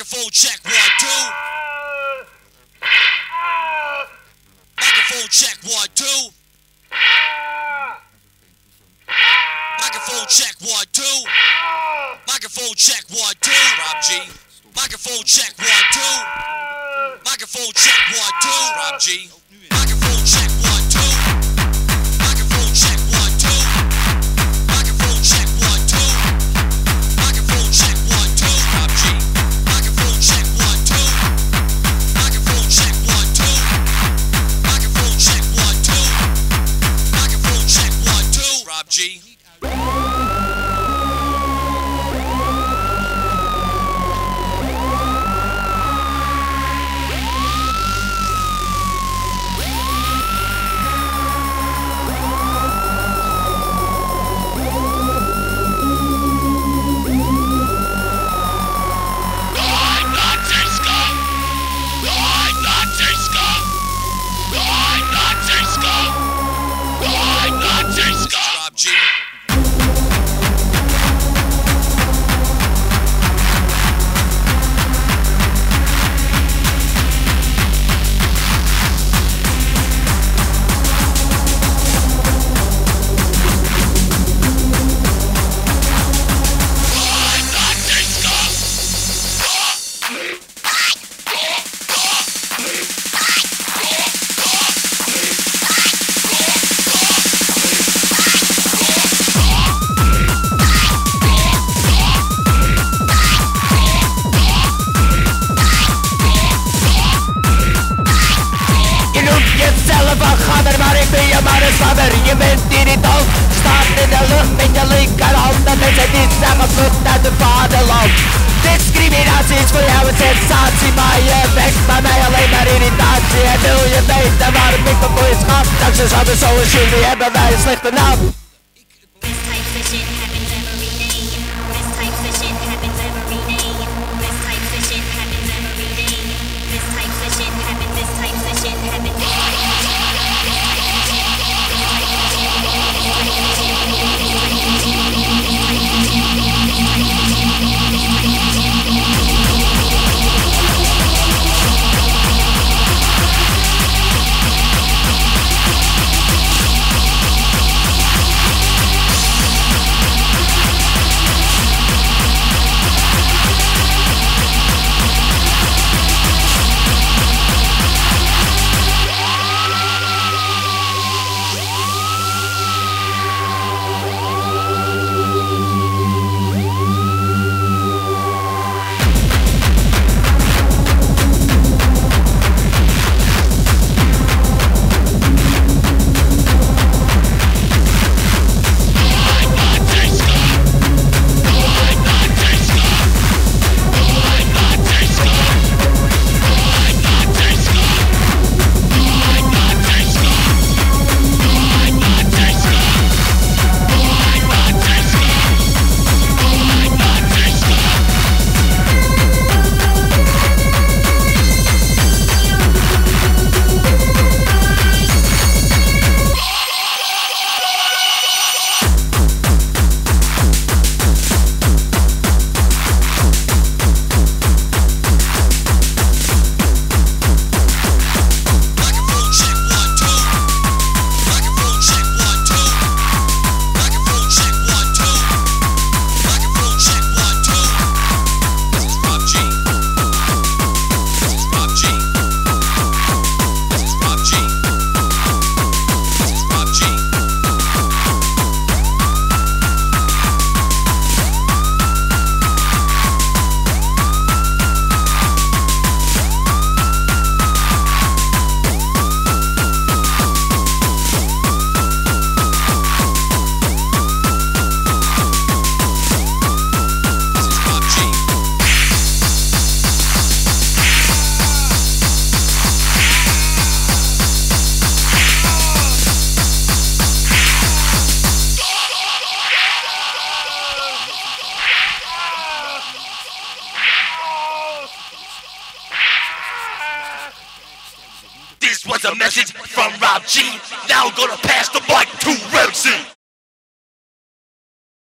Microphone check one two. Microphone check one two. Microphone check one two. Microphone check one two. Rob G. Microphone check one two. Microphone check one two. Rob G. G. Presented I'm a foot and the father long Discriminations for our sensatie My effects, my male aim at irritatie En wil je weten waarom ik me boeit gaf Dankzij zo'n zo is jullie hebben wij een slechte naam This was a message from Rob G. Now I'm gonna pass the mic to Ramsey